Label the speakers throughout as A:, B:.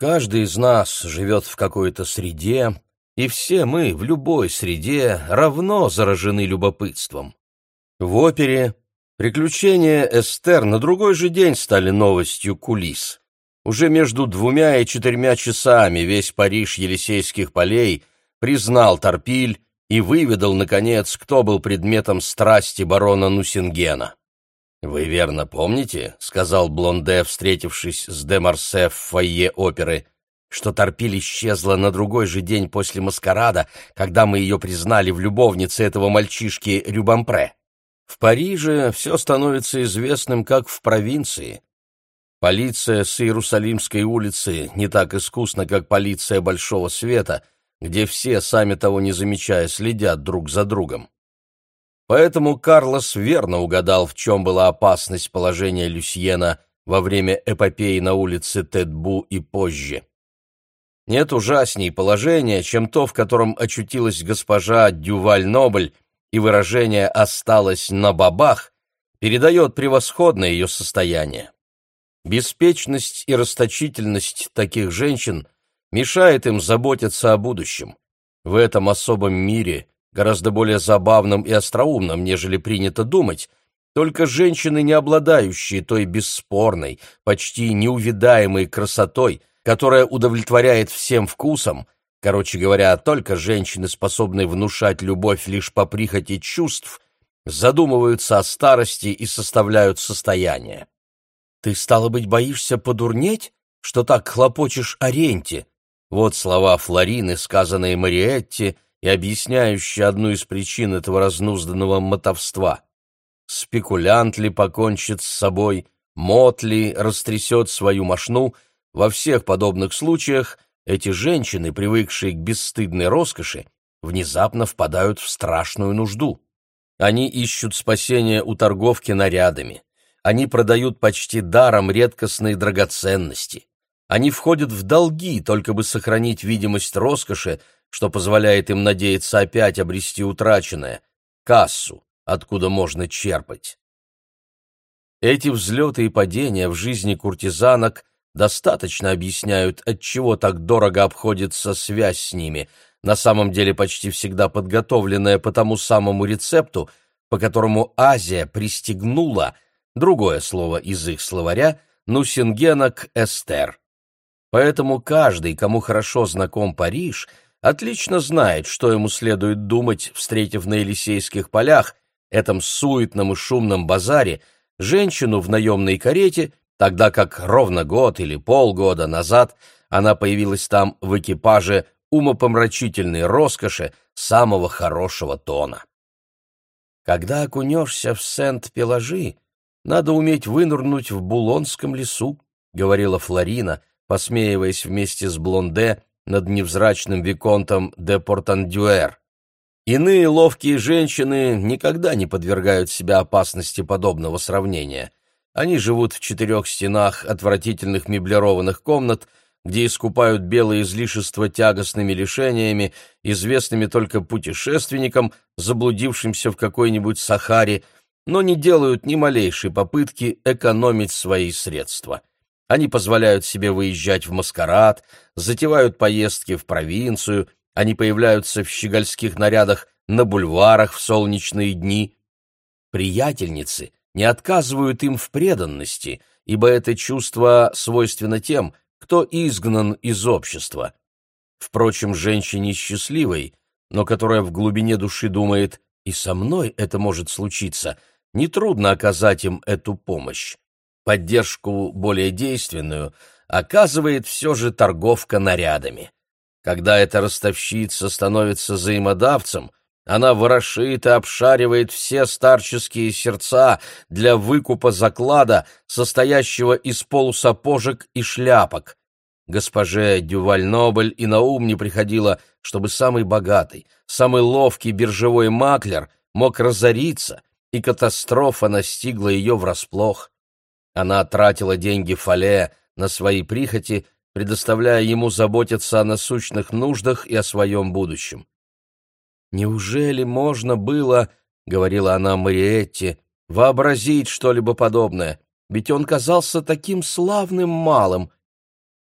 A: Каждый из нас живет в какой-то среде, и все мы в любой среде равно заражены любопытством. В опере приключения Эстер на другой же день стали новостью кулис. Уже между двумя и четырьмя часами весь Париж Елисейских полей признал Торпиль и выведал, наконец, кто был предметом страсти барона Нусингена. «Вы верно помните, — сказал Блонде, встретившись с де Марсе в фойе оперы, — что Торпиль исчезла на другой же день после маскарада, когда мы ее признали в любовнице этого мальчишки Рюбампре. В Париже все становится известным, как в провинции. Полиция с Иерусалимской улицы не так искусна, как полиция Большого Света, где все, сами того не замечая, следят друг за другом. Поэтому Карлос верно угадал, в чем была опасность положения Люсьена во время эпопеи на улице Тедбу и позже. Нет ужасней положения, чем то, в котором очутилась госпожа Дюваль-Нобль, и выражение «осталось на бабах» передает превосходное ее состояние. Беспечность и расточительность таких женщин мешает им заботиться о будущем. В этом особом мире гораздо более забавным и остроумным, нежели принято думать, только женщины, не обладающие той бесспорной, почти неувидаемой красотой, которая удовлетворяет всем вкусам, короче говоря, только женщины, способные внушать любовь лишь по прихоти чувств, задумываются о старости и составляют состояние. «Ты, стало быть, боишься подурнеть, что так хлопочешь о ренте?» Вот слова Флорины, сказанные Мариетте, — и объясняющая одну из причин этого разнузданного мотовства. Спекулянт ли покончит с собой, мот ли растрясет свою мошну, во всех подобных случаях эти женщины, привыкшие к бесстыдной роскоши, внезапно впадают в страшную нужду. Они ищут спасения у торговки нарядами. Они продают почти даром редкостные драгоценности. Они входят в долги, только бы сохранить видимость роскоши, что позволяет им надеяться опять обрести утраченное — кассу, откуда можно черпать. Эти взлеты и падения в жизни куртизанок достаточно объясняют, отчего так дорого обходится связь с ними, на самом деле почти всегда подготовленная по тому самому рецепту, по которому Азия пристегнула, другое слово из их словаря, Нусингена к Эстер. Поэтому каждый, кому хорошо знаком Париж — отлично знает, что ему следует думать, встретив на Елисейских полях, этом суетном и шумном базаре, женщину в наемной карете, тогда как ровно год или полгода назад она появилась там в экипаже умопомрачительной роскоши самого хорошего тона. Когда окунешься в Сент-Пеложи, надо уметь вынырнуть в Булонском лесу, — говорила Флорина, посмеиваясь вместе с Блонде над невзрачным виконтом де Портандюэр. Иные ловкие женщины никогда не подвергают себя опасности подобного сравнения. Они живут в четырех стенах отвратительных меблированных комнат, где искупают белые излишества тягостными лишениями, известными только путешественникам, заблудившимся в какой-нибудь Сахаре, но не делают ни малейшей попытки экономить свои средства. Они позволяют себе выезжать в маскарад, затевают поездки в провинцию, они появляются в щегольских нарядах на бульварах в солнечные дни. Приятельницы не отказывают им в преданности, ибо это чувство свойственно тем, кто изгнан из общества. Впрочем, женщине счастливой, но которая в глубине души думает «и со мной это может случиться», нетрудно оказать им эту помощь поддержку более действенную оказывает все же торговка нарядами. Когда эта ростовщица становится взаимодавцем, она ворошит и обшаривает все старческие сердца для выкупа заклада, состоящего из полусапожек и шляпок. Госпоже Дюваль-Нобль и на ум не приходило, чтобы самый богатый, самый ловкий биржевой маклер мог разориться, и катастрофа настигла ее врасплох. Она тратила деньги Фале на свои прихоти, предоставляя ему заботиться о насущных нуждах и о своем будущем. «Неужели можно было, — говорила она Мариетте, — вообразить что-либо подобное? Ведь он казался таким славным малым.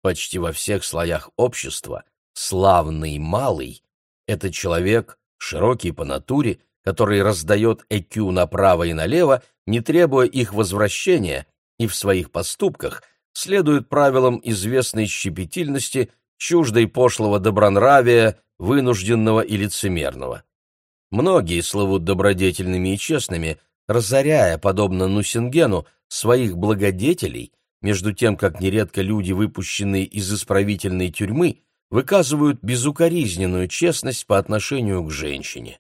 A: Почти во всех слоях общества славный малый — это человек, широкий по натуре, который раздает ЭКЮ направо и налево, не требуя их возвращения, и в своих поступках следует правилам известной щепетильности, чуждой пошлого добронравия, вынужденного и лицемерного. Многие слывут добродетельными и честными, разоряя, подобно Нусингену, своих благодетелей, между тем как нередко люди, выпущенные из исправительной тюрьмы, выказывают безукоризненную честность по отношению к женщине.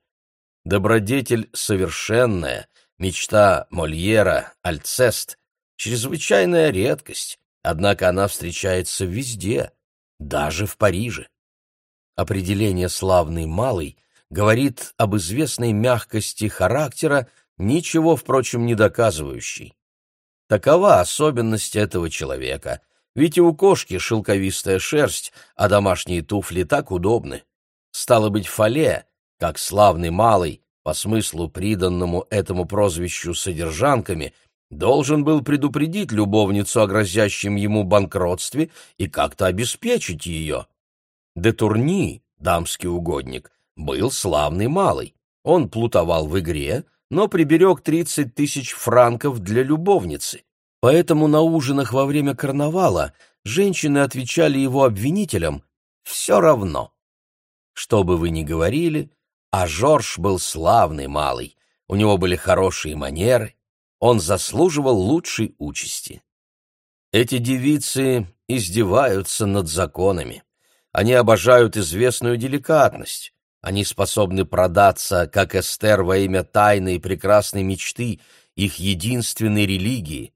A: Добродетель совершенная, мечта Мольера, Альцест, чрезвычайная редкость, однако она встречается везде, даже в Париже. Определение «славный малый» говорит об известной мягкости характера, ничего, впрочем, не доказывающей. Такова особенность этого человека, ведь и у кошки шелковистая шерсть, а домашние туфли так удобны. Стало быть, Фале, как славный малый, по смыслу приданному этому прозвищу содержанками, должен был предупредить любовницу о грозящем ему банкротстве и как-то обеспечить ее. Де Турни, дамский угодник, был славный малый. Он плутовал в игре, но приберег тридцать тысяч франков для любовницы. Поэтому на ужинах во время карнавала женщины отвечали его обвинителям «все равно». Что бы вы ни говорили, а Жорж был славный малый, у него были хорошие манеры, он заслуживал лучшей участи. Эти девицы издеваются над законами. Они обожают известную деликатность. Они способны продаться, как Эстер во имя тайной и прекрасной мечты, их единственной религии.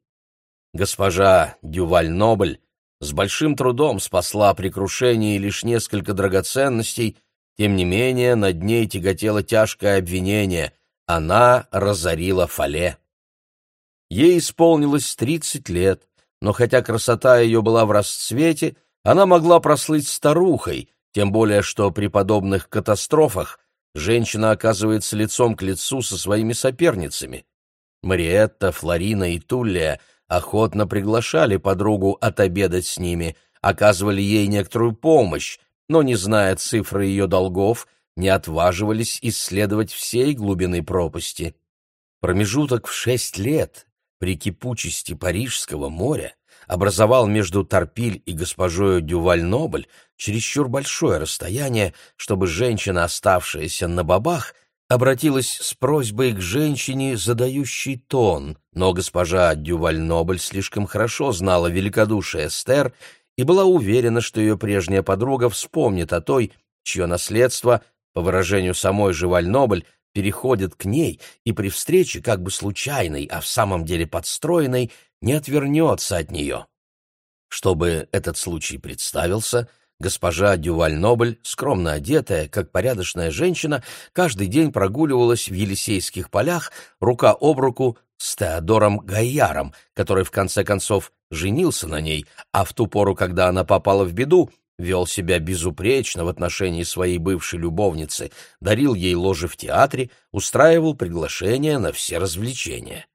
A: Госпожа Дюваль-Нобль с большим трудом спасла при крушении лишь несколько драгоценностей, тем не менее над ней тяготело тяжкое обвинение — она разорила Фале. Ей исполнилось тридцать лет, но хотя красота ее была в расцвете, она могла прослыть старухой, тем более что при подобных катастрофах женщина оказывается лицом к лицу со своими соперницами. Мариетта, Флорина и Туллия охотно приглашали подругу отобедать с ними, оказывали ей некоторую помощь, но, не зная цифры ее долгов, не отваживались исследовать всей глубины пропасти. Промежуток в шесть лет при кипучести Парижского моря образовал между Торпиль и госпожою Дюваль-Нобль чересчур большое расстояние, чтобы женщина, оставшаяся на бабах, обратилась с просьбой к женщине, задающей тон, но госпожа Дюваль-Нобль слишком хорошо знала великодушие Эстер и была уверена, что ее прежняя подруга вспомнит о той, чье наследство, по выражению самой же Валь-Нобль, переходит к ней и при встрече, как бы случайной, а в самом деле подстроенной, не отвернется от нее. Чтобы этот случай представился, госпожа Дюваль-Нобль, скромно одетая, как порядочная женщина, каждый день прогуливалась в Елисейских полях рука об руку с Теодором Гайяром, который в конце концов женился на ней, а в ту пору, когда она попала в беду, вел себя безупречно в отношении своей бывшей любовницы, дарил ей ложи в театре, устраивал приглашения на все развлечения.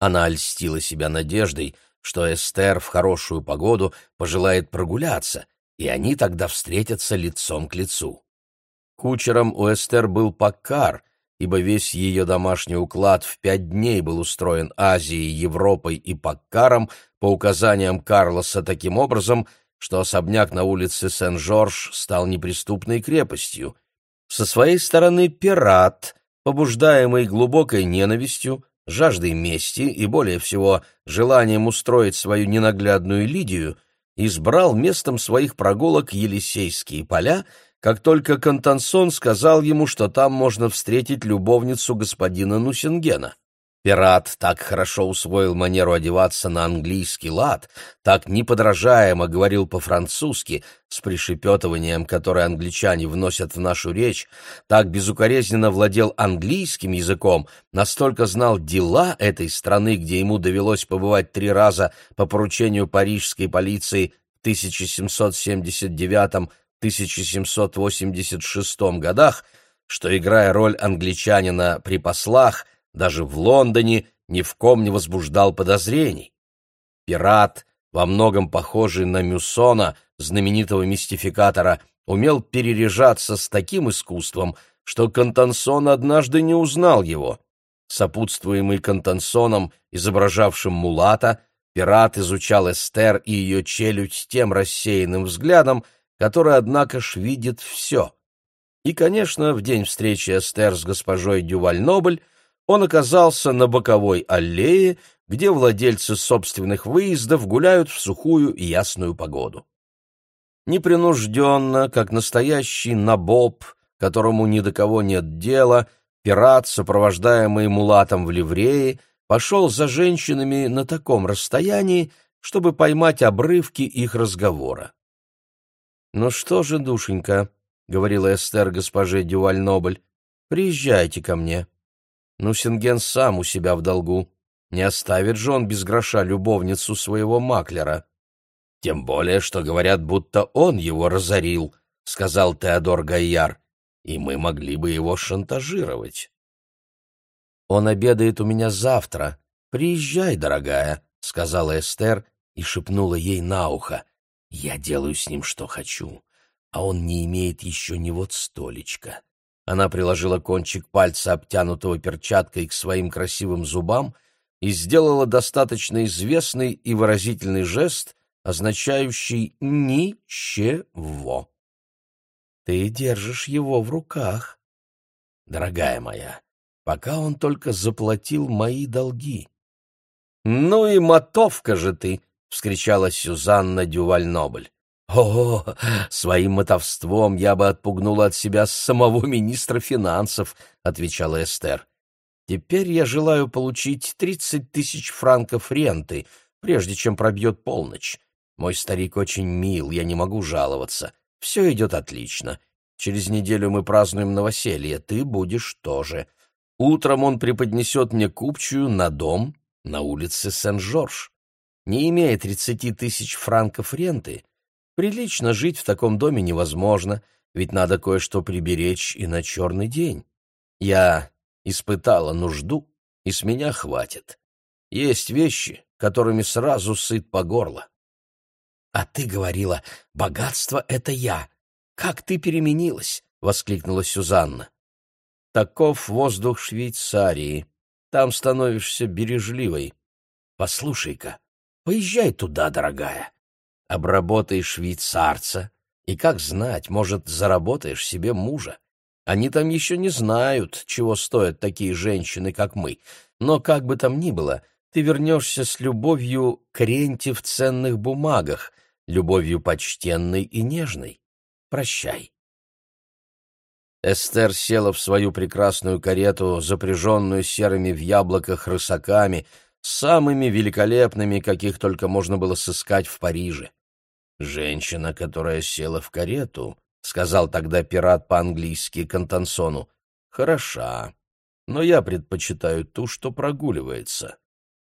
A: Она ольстила себя надеждой, что Эстер в хорошую погоду пожелает прогуляться, и они тогда встретятся лицом к лицу. Кучером у Эстер был Паккар, ибо весь ее домашний уклад в пять дней был устроен Азией, Европой и Паккаром по указаниям Карлоса таким образом, что особняк на улице Сен-Жорж стал неприступной крепостью. Со своей стороны пират, побуждаемый глубокой ненавистью, жаждой мести и, более всего, желанием устроить свою ненаглядную Лидию, избрал местом своих прогулок Елисейские поля, как только Контансон сказал ему, что там можно встретить любовницу господина Нусингена. Пират так хорошо усвоил манеру одеваться на английский лад, так неподражаемо говорил по-французски, с пришепетыванием, которое англичане вносят в нашу речь, так безукоризненно владел английским языком, настолько знал дела этой страны, где ему довелось побывать три раза по поручению парижской полиции в 1779-1786 годах, что, играя роль англичанина при послах, даже в Лондоне ни в ком не возбуждал подозрений. Пират во многом похожий на Мюсона, знаменитого мистификатора, умел переряжаться с таким искусством, что Кантансон однажды не узнал его. Сопутствуемый Кантансоном, изображавшим мулата, пират изучал Эстер и ее челюсть тем рассеянным взглядом, который, однако ж, видит все. И, конечно, в день встречи Эстер с госпожой Дюваль-Нобль он оказался на боковой аллее, где владельцы собственных выездов гуляют в сухую и ясную погоду. Непринужденно, как настоящий набоб, которому ни до кого нет дела, пират, сопровождаемый мулатом в ливрее, пошел за женщинами на таком расстоянии, чтобы поймать обрывки их разговора. «Ну что же, душенька», — говорила Эстер госпоже Дюваль-Нобль, — «приезжайте ко мне. Нусинген сам у себя в долгу. Не оставит же он без гроша любовницу своего маклера. Тем более, что говорят, будто он его разорил, — сказал Теодор Гайяр, — и мы могли бы его шантажировать. «Он обедает у меня завтра. Приезжай, дорогая», — сказала Эстер и шепнула ей на ухо. «Я делаю с ним, что хочу, а он не имеет еще ни вот столечка». Она приложила кончик пальца, обтянутого перчаткой, к своим красивым зубам и сделала достаточно известный и выразительный жест, означающий «ничего». «Ты держишь его в руках, дорогая моя, пока он только заплатил мои долги». «Ну и мотовка же ты!» — вскричала Сюзанна Дюваль-Нобль. «О, своим мотовством я бы отпугнула от себя самого министра финансов», — отвечала Эстер. «Теперь я желаю получить тридцать тысяч франков ренты, прежде чем пробьет полночь. Мой старик очень мил, я не могу жаловаться. Все идет отлично. Через неделю мы празднуем новоселье, ты будешь тоже. Утром он преподнесет мне купчую на дом на улице Сен-Жорж. Не имея тридцати тысяч франков ренты, прилично жить в таком доме невозможно, ведь надо кое-что приберечь и на черный день. Я испытала нужду, и с меня хватит. Есть вещи, которыми сразу сыт по горло. «А ты говорила, богатство — это я. Как ты переменилась!» — воскликнула Сюзанна. «Таков воздух Швейцарии. Там становишься бережливой. Послушай-ка, поезжай туда, дорогая. Обработай швейцарца, и, как знать, может, заработаешь себе мужа. Они там еще не знают, чего стоят такие женщины, как мы. Но как бы там ни было, ты вернешься с любовью к ренте в ценных бумагах, любовью почтенной и нежной. Прощай. Эстер села в свою прекрасную карету, запряженную серыми в яблоках рысаками, самыми великолепными, каких только можно было сыскать в Париже. «Женщина, которая села в карету», — сказал тогда пират по-английски Кантансону, — «хороша, но я предпочитаю ту, что прогуливается.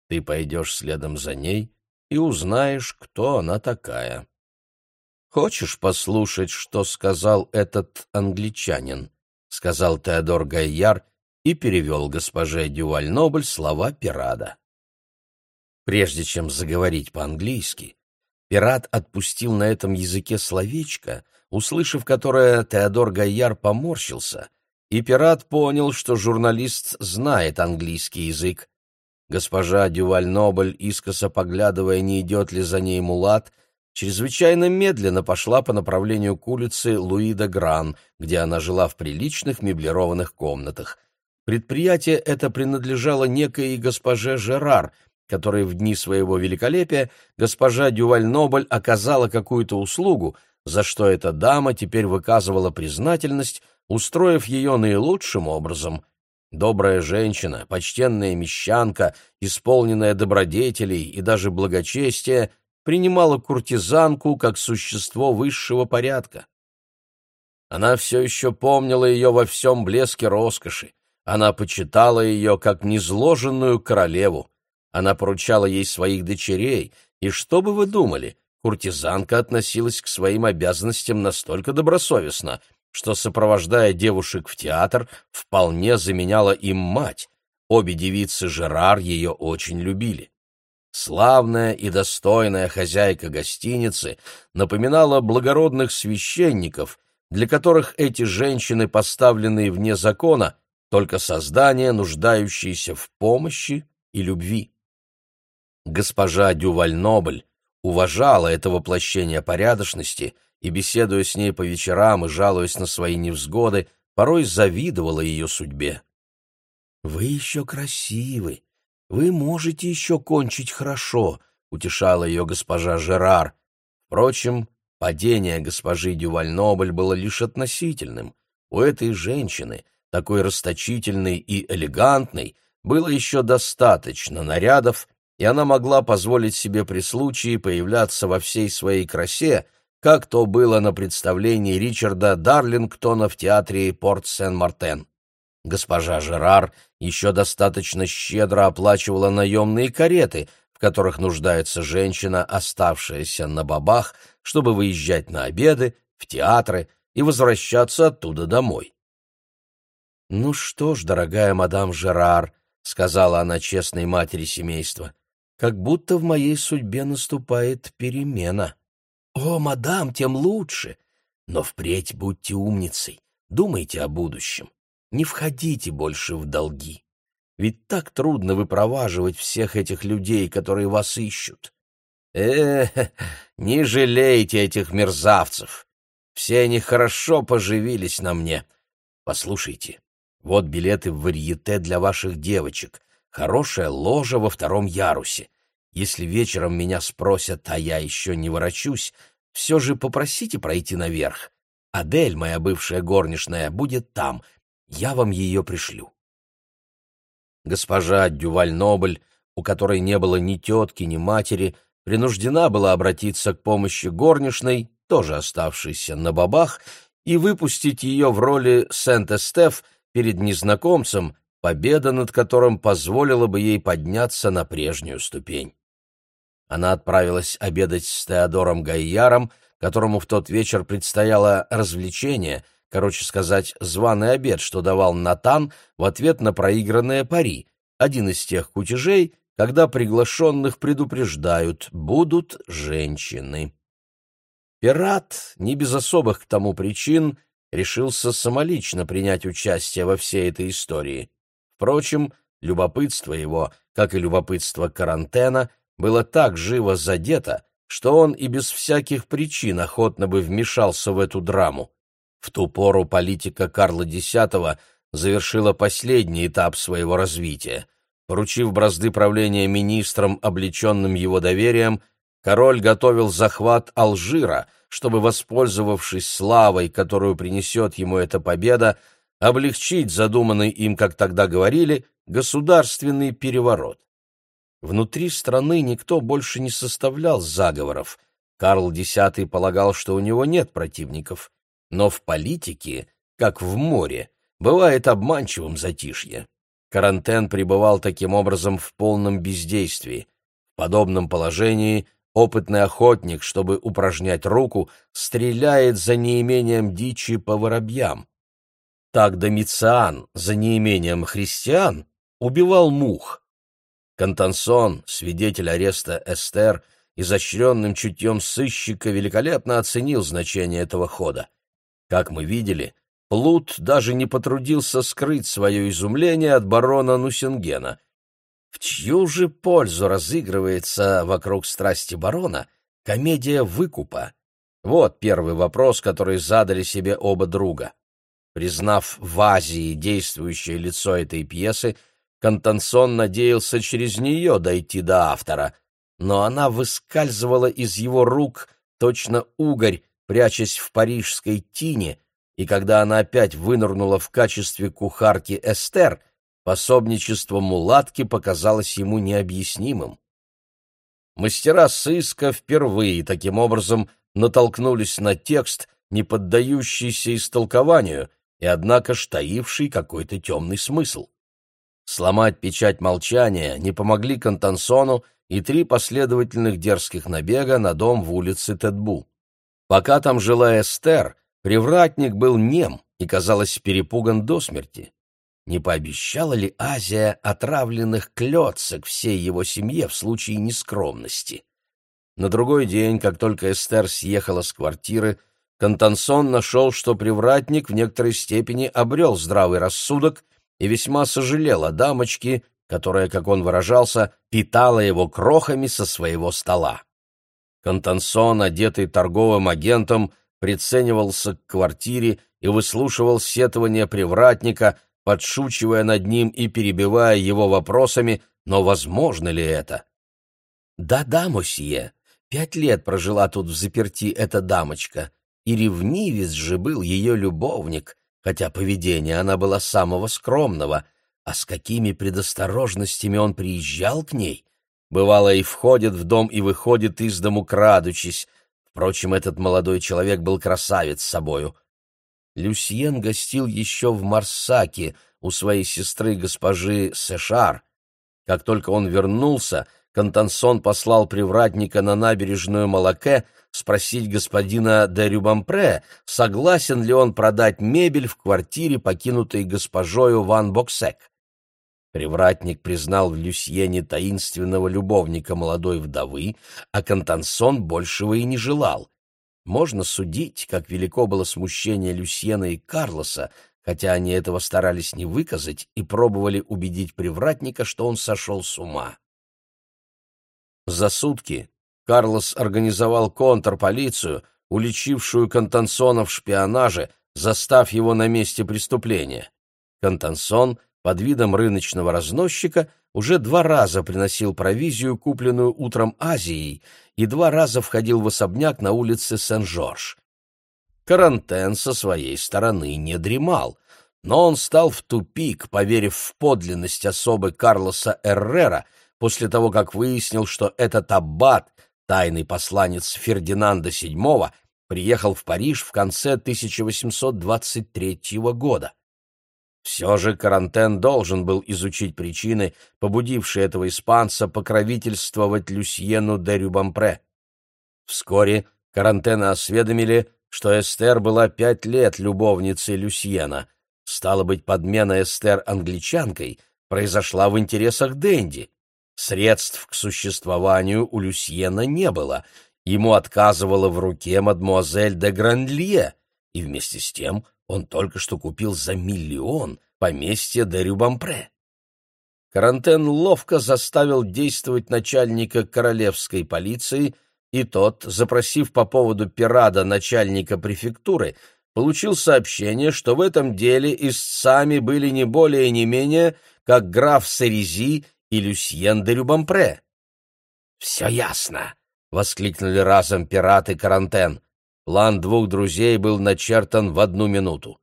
A: Ты пойдешь следом за ней и узнаешь, кто она такая. Хочешь послушать, что сказал этот англичанин? сказал Теодор Гайяр и перевел госпоже Дюваль-Нобль слова пирата. Прежде чем заговорить по-английски, пират отпустил на этом языке словечко, услышав которое Теодор Гайяр поморщился, и пират понял, что журналист знает английский язык, Госпожа Дюваль-Нобль, искоса поглядывая, не идет ли за ней мулат, чрезвычайно медленно пошла по направлению к улице Луида Гран, где она жила в приличных меблированных комнатах. Предприятие это принадлежало некой госпоже Жерар, которой в дни своего великолепия госпожа Дюваль-Нобль оказала какую-то услугу, за что эта дама теперь выказывала признательность, устроив ее наилучшим образом — Добрая женщина, почтенная мещанка, исполненная добродетелей и даже благочестия, принимала куртизанку как существо высшего порядка. Она все еще помнила ее во всем блеске роскоши. Она почитала ее как незложенную королеву. Она поручала ей своих дочерей, и что бы вы думали, куртизанка относилась к своим обязанностям настолько добросовестно — что, сопровождая девушек в театр, вполне заменяла им мать. Обе девицы Жерар ее очень любили. славная и достойная хозяйка гостиницы напоминала благородных священников, для которых эти женщины, поставленные вне закона, только создания, нуждающиеся в помощи и любви. Госпожа Дюваль-Нобль уважала это воплощение порядочности и, беседуя с ней по вечерам и жалуясь на свои невзгоды, порой завидовала ее судьбе. «Вы еще красивы, вы можете еще кончить хорошо», — утешала ее госпожа Жерар. Впрочем, падение госпожи Дюваль-Нобль было лишь относительным. У этой женщины, такой расточительной и элегантной, было еще достаточно нарядов, и она могла позволить себе при случае появляться во всей своей красе, как то было на представлении Ричарда Дарлингтона в театре Порт-Сен-Мартен. Госпожа Жерар еще достаточно щедро оплачивала наемные кареты, в которых нуждается женщина, оставшаяся на бабах, чтобы выезжать на обеды, в театры и возвращаться оттуда домой. «Ну что ж, дорогая мадам Жерар», — сказала она честной матери семейства, — «как будто в моей судьбе наступает перемена». «О, мадам, тем лучше! Но впредь будьте умницей, думайте о будущем, не входите больше в долги. Ведь так трудно выпроваживать всех этих людей, которые вас ищут. Э, не жалейте этих мерзавцев. Все они хорошо поживились на мне. Послушайте, вот билеты в варьете для ваших девочек. Хорошая ложа во втором ярусе. Если вечером меня спросят, а я еще не ворочусь, все же попросите пройти наверх. Адель, моя бывшая горничная, будет там. Я вам ее пришлю. Госпожа Дюваль-Нобль, у которой не было ни тетки, ни матери, принуждена была обратиться к помощи горничной, тоже оставшейся на бабах, и выпустить ее в роли Сент-Эстеф — перед незнакомцем, победа над которым позволила бы ей подняться на прежнюю ступень. Она отправилась обедать с Теодором Гайяром, которому в тот вечер предстояло развлечение, короче сказать, званый обед, что давал Натан в ответ на проигранное пари, один из тех кутежей, когда приглашенных предупреждают «будут женщины». Пират, не без особых к тому причин, решился самолично принять участие во всей этой истории. Впрочем, любопытство его, как и любопытство Карантена, было так живо задето, что он и без всяких причин охотно бы вмешался в эту драму. В ту пору политика Карла X завершила последний этап своего развития. Поручив бразды правления министрам, облеченным его доверием, король готовил захват Алжира, чтобы, воспользовавшись славой, которую принесет ему эта победа, облегчить задуманный им, как тогда говорили, государственный переворот. Внутри страны никто больше не составлял заговоров. Карл X полагал, что у него нет противников. Но в политике, как в море, бывает обманчивым затишье. Карантен пребывал таким образом в полном бездействии. В подобном положении Опытный охотник, чтобы упражнять руку, стреляет за неимением дичи по воробьям. Так Домициан за неимением христиан убивал мух. Кантансон, свидетель ареста Эстер, изощренным чутьем сыщика великолепно оценил значение этого хода. Как мы видели, Плут даже не потрудился скрыть свое изумление от барона Нусингена. В чью же пользу разыгрывается вокруг страсти барона комедия выкупа? Вот первый вопрос, который задали себе оба друга. Признав в Азии действующее лицо этой пьесы, Контансон надеялся через нее дойти до автора, но она выскальзывала из его рук точно угорь, прячась в парижской тине, и когда она опять вынырнула в качестве кухарки Эстер — Пособничество мулатки показалось ему необъяснимым. Мастера сыска впервые таким образом натолкнулись на текст, не поддающийся истолкованию, и однако штаивший какой-то темный смысл. Сломать печать молчания не помогли Контансону и три последовательных дерзких набега на дом в улице Тедбу. Пока там жила Эстер, привратник был нем и, казалось, перепуган до смерти. не пообещала ли Азия отравленных клетцек всей его семье в случае нескромности. На другой день, как только Эстер съехала с квартиры, Контансон нашел, что привратник в некоторой степени обрел здравый рассудок и весьма сожалел о дамочке, которая, как он выражался, питала его крохами со своего стола. Контансон, одетый торговым агентом, приценивался к квартире и выслушивал сетования привратника, подшучивая над ним и перебивая его вопросами, но возможно ли это? «Да-да, мосье, пять лет прожила тут в заперти эта дамочка, и ревнивец же был ее любовник, хотя поведение она была самого скромного, а с какими предосторожностями он приезжал к ней, Бывало, и входит в дом, и выходит из дому, крадучись. Впрочем, этот молодой человек был красавец собою. Люсьен гостил еще в Марсаке у своей сестры госпожи Сешар. Как только он вернулся, Контансон послал привратника на набережную Малаке спросить господина де Рюбампре, согласен ли он продать мебель в квартире, покинутой госпожою Ван Боксек. Привратник признал в Люсьене таинственного любовника молодой вдовы, а Кантансон большего и не желал. Можно судить, как велико было смущение Люсьена и Карлоса, хотя они этого старались не выказать и пробовали убедить привратника, что он сошел с ума. За сутки Карлос организовал контрполицию, уличившую Кантансона в шпионаже, застав его на месте преступления. Кантансон под видом рыночного разносчика уже два раза приносил провизию, купленную утром Азией, и два раза входил в особняк на улице Сен-Жорж. Карантен со своей стороны не дремал, но он стал в тупик, поверив в подлинность особы Карлоса Эррера, после того, как выяснил, что этот аббат, тайный посланец Фердинанда VII, приехал в Париж в конце 1823 года. Все же Карантен должен был изучить причины, побудившие этого испанца покровительствовать Люсьену де Рюбампре. Вскоре Карантена осведомили, что Эстер была пять лет любовницей Люсьена. Стало быть, подмена Эстер англичанкой произошла в интересах Дэнди. Средств к существованию у Люсьена не было. Ему отказывала в руке мадмуазель де Грандлье, и вместе с тем — он только что купил за миллион поместье де Рюбампре. Карантен ловко заставил действовать начальника королевской полиции, и тот, запросив по поводу пирада начальника префектуры, получил сообщение, что в этом деле истцами были не более не менее, как граф Сарези и Люсьен де Рюбампре. «Все ясно!» — воскликнули разом пираты Карантен. План двух друзей был начертан в одну минуту.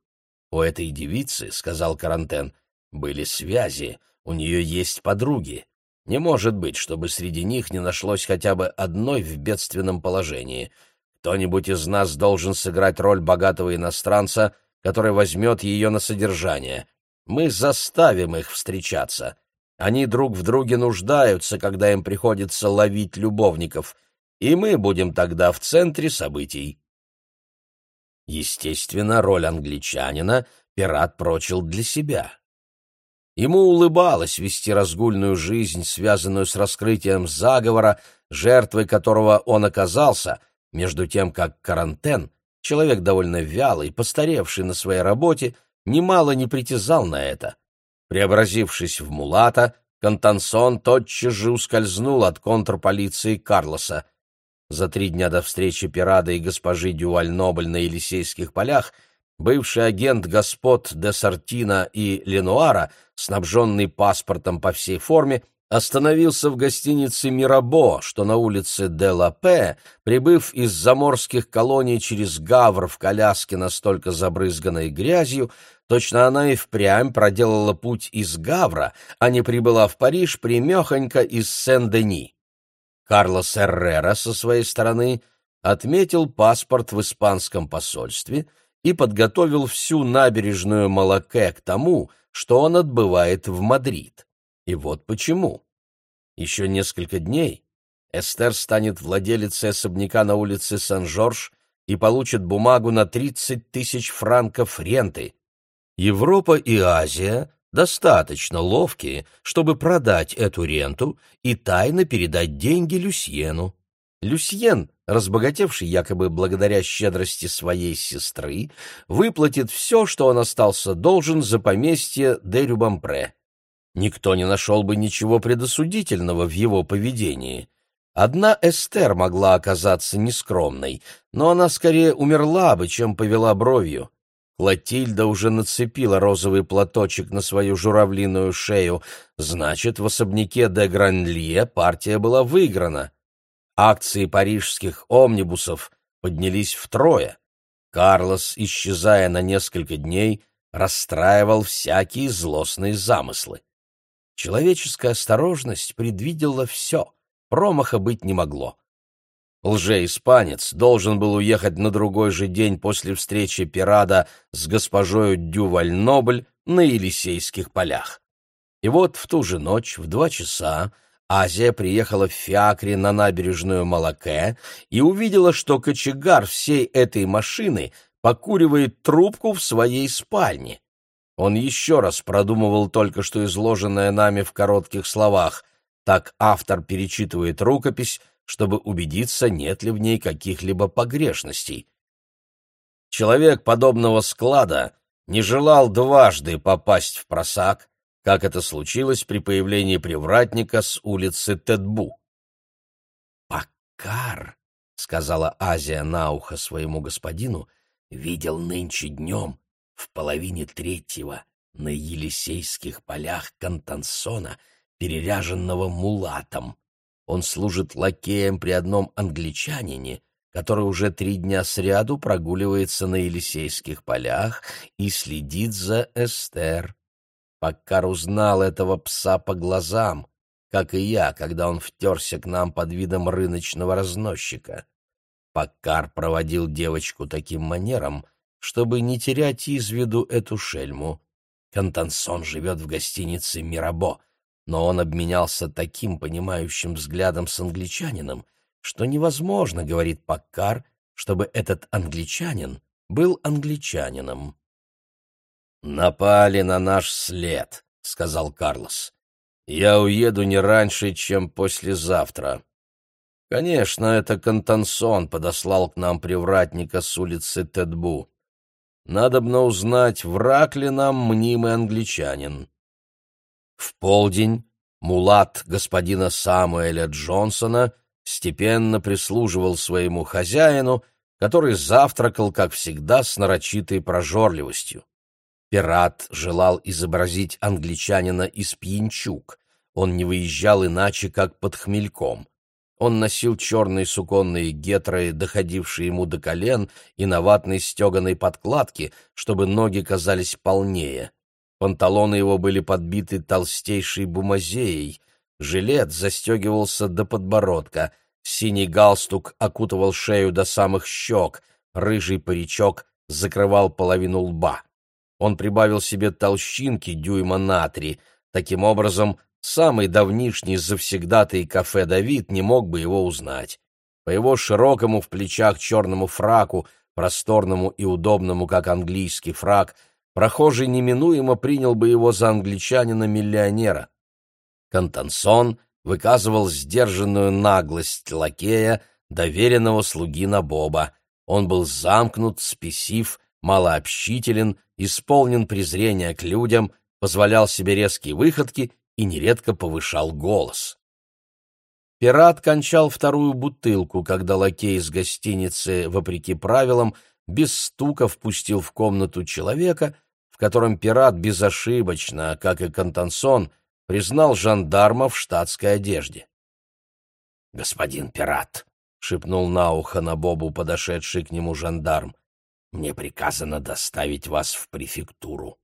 A: «У этой девицы, — сказал Карантен, — были связи, у нее есть подруги. Не может быть, чтобы среди них не нашлось хотя бы одной в бедственном положении. Кто-нибудь из нас должен сыграть роль богатого иностранца, который возьмет ее на содержание. Мы заставим их встречаться. Они друг в друге нуждаются, когда им приходится ловить любовников, и мы будем тогда в центре событий. Естественно, роль англичанина пират прочил для себя. Ему улыбалось вести разгульную жизнь, связанную с раскрытием заговора, жертвой которого он оказался, между тем как Карантен, человек довольно вялый, постаревший на своей работе, немало не притязал на это. Преобразившись в мулата, Контансон тотчас же ускользнул от контрполиции Карлоса. За три дня до встречи Пирада и госпожи Дюваль-Нобль на Елисейских полях бывший агент господ де Сартина и Ленуара, снабженный паспортом по всей форме, остановился в гостинице «Мирабо», что на улице де ла Пе, прибыв из заморских колоний через Гавр в коляске настолько забрызганной грязью, точно она и впрямь проделала путь из Гавра, а не прибыла в Париж примехонько из Сен-Дени. Карлос Эррера со своей стороны отметил паспорт в испанском посольстве и подготовил всю набережную Малаке к тому, что он отбывает в Мадрид. И вот почему. Еще несколько дней Эстер станет владелицей особняка на улице Сан-Жорж и получит бумагу на 30 тысяч франков ренты. Европа и Азия достаточно ловкие, чтобы продать эту ренту и тайно передать деньги Люсьену. Люсьен, разбогатевший якобы благодаря щедрости своей сестры, выплатит все, что он остался должен за поместье де Рюбампре. Никто не нашел бы ничего предосудительного в его поведении. Одна Эстер могла оказаться нескромной, но она скорее умерла бы, чем повела бровью. Клотильда уже нацепила розовый платочек на свою журавлиную шею, значит, в особняке де Гранлье партия была выиграна. Акции парижских омнибусов поднялись втрое. Карлос, исчезая на несколько дней, расстраивал всякие злостные замыслы. Человеческая осторожность предвидела все, промаха быть не могло. Лже-испанец должен был уехать на другой же день после встречи Пирада с госпожою Дювальнобль на Елисейских полях. И вот в ту же ночь, в два часа, Азия приехала в Фиакре на набережную Малаке и увидела, что кочегар всей этой машины покуривает трубку в своей спальне. Он еще раз продумывал только что изложенное нами в коротких словах. Так автор перечитывает рукопись, чтобы убедиться, нет ли в ней каких-либо погрешностей. Человек подобного склада не желал дважды попасть в просак, как это случилось при появлении привратника с улицы Тедбу. «Пакар», — сказала Азия на ухо своему господину, — «видел нынче днем в половине третьего на Елисейских полях Кантансона, переряженного мулатом. Он служит лакеем при одном англичанине, который уже три дня сряду прогуливается на Елисейских полях и следит за Эстер. Паккар узнал этого пса по глазам, как и я, когда он втерся к нам под видом рыночного разносчика. Паккар проводил девочку таким манером, чтобы не терять из виду эту шельму. Кантансон живет в гостинице «Мирабо», но он обменялся таким понимающим взглядом с англичанином, что невозможно, говорит Паккар, чтобы этот англичанин был англичанином. «Напали на наш след», — сказал Карлос. «Я уеду не раньше, чем послезавтра». Конечно, это Кантансон подослал к нам привратника с улицы Тедбу. Надобно узнать, враг ли нам мнимый англичанин. В полдень мулат господина Самуэля Джонсона степенно прислуживал своему хозяину, который завтракал, как всегда, с нарочитой прожорливостью. Пират желал изобразить англичанина из пьянчук. Он не выезжал иначе, как под хмельком. Он носил черные суконные гетры, доходившие ему до колен, и на ватной стеганой подкладке, чтобы ноги казались полнее. Панталоны его были подбиты толстейшей бумазеей, жилет застегивался до подбородка, синий галстук окутывал шею до самых щек, рыжий паричок закрывал половину лба. Он прибавил себе толщинки дюйма на три. Таким образом, самый давнишний завсегдатый кафе Давид не мог бы его узнать. По его широкому в плечах черному фраку, просторному и удобному, как английский фрак, прохожий неминуемо принял бы его за англичанина-миллионера. Кантансон выказывал сдержанную наглость лакея, доверенного слуги Набоба. Он был замкнут, спесив, малообщителен, исполнен презрения к людям, позволял себе резкие выходки и нередко повышал голос. Пират кончал вторую бутылку, когда лакей из гостиницы, вопреки правилам, без стука впустил в комнату человека, в котором пират безошибочно, как и Кантансон, признал жандарма в штатской одежде. «Господин пират», — шепнул на ухо на Бобу подошедший к нему жандарм, — «мне приказано доставить вас в префектуру».